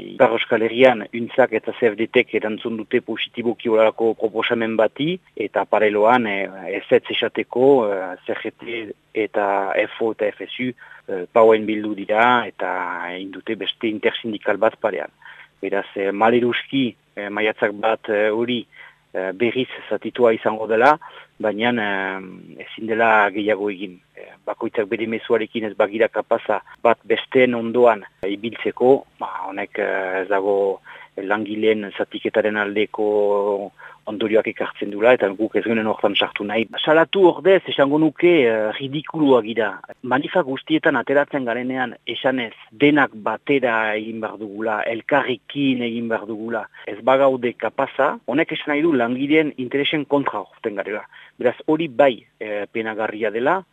Ipar Euskal Herrian, untzak eta CFDT erantzun dute positiboki horako proposamen bati, eta pareloan ez ez esateko CGT eta FO eta FSU e, pauen bildu dira eta indute beste intersindikal bat parean. Beraz, maleruski maiatzak bat hori berriz zatitua izango dela, baina ezin dela gehiago egin. Bakoitzak bere mezuarekin ez bagira kapaza bat besteen ondoan ibiltzeko, honek ez dago langileen zatiketaren aldeko ondorioak ekartzen dula, eta guk ez genen hortan sartu nahi. Salatu ordez, esango nuke, uh, ridikulua gira. Manifa guztietan ateratzen garenean, esanez, denak batera egin behar dugula, elkarrikin egin behar dugula, ez bagaude kapaza, honek esan nahi du langileen interesen kontra horten garela. Beraz, hori bai e, penagarria dela,